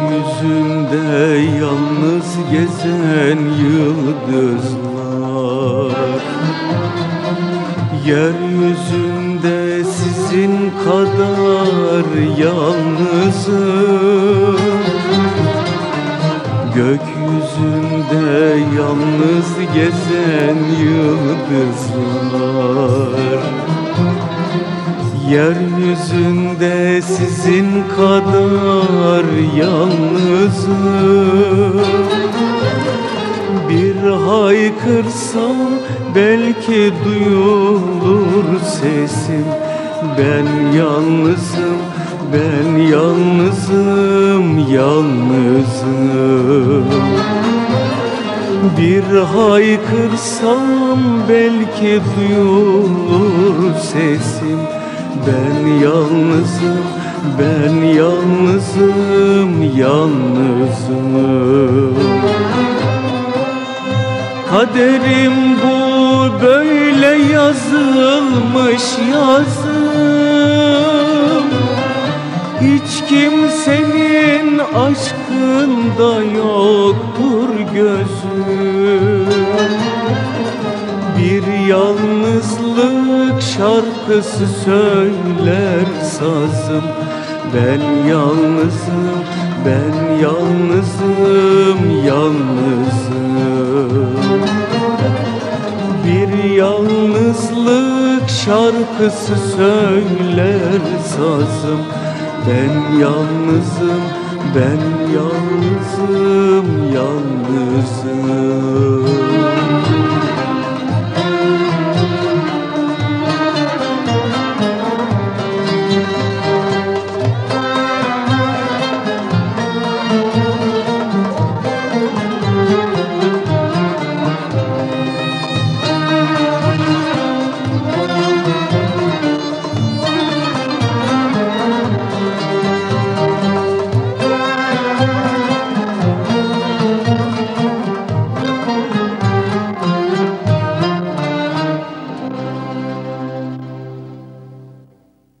gökyüzünde yalnız gezen yıldızlar. Yeryüzünde sizin kadar yalnızım. Gökyüzünde yalnız gezen yıldızlar. Yeryüzünde sizin kadar yalnızım. Bir haykırsam belki duyulur sesim. Ben yalnızım, ben yalnızım, yalnızım. Bir haykırsam belki duyulur sesim Ben yalnızım, ben yalnızım, yalnızım. Kaderim bu böyle yazılmış yazım. Hiç kimsenin aşkında yoktur gözüm. Bir yalnızlık şarkısı söyler sazım. Ben yalnızım, ben yalnızım, yalnızım. Bir yalnızlık şarkısı söyler sazım. Ben yalnızım, ben yalnızım, yalnızım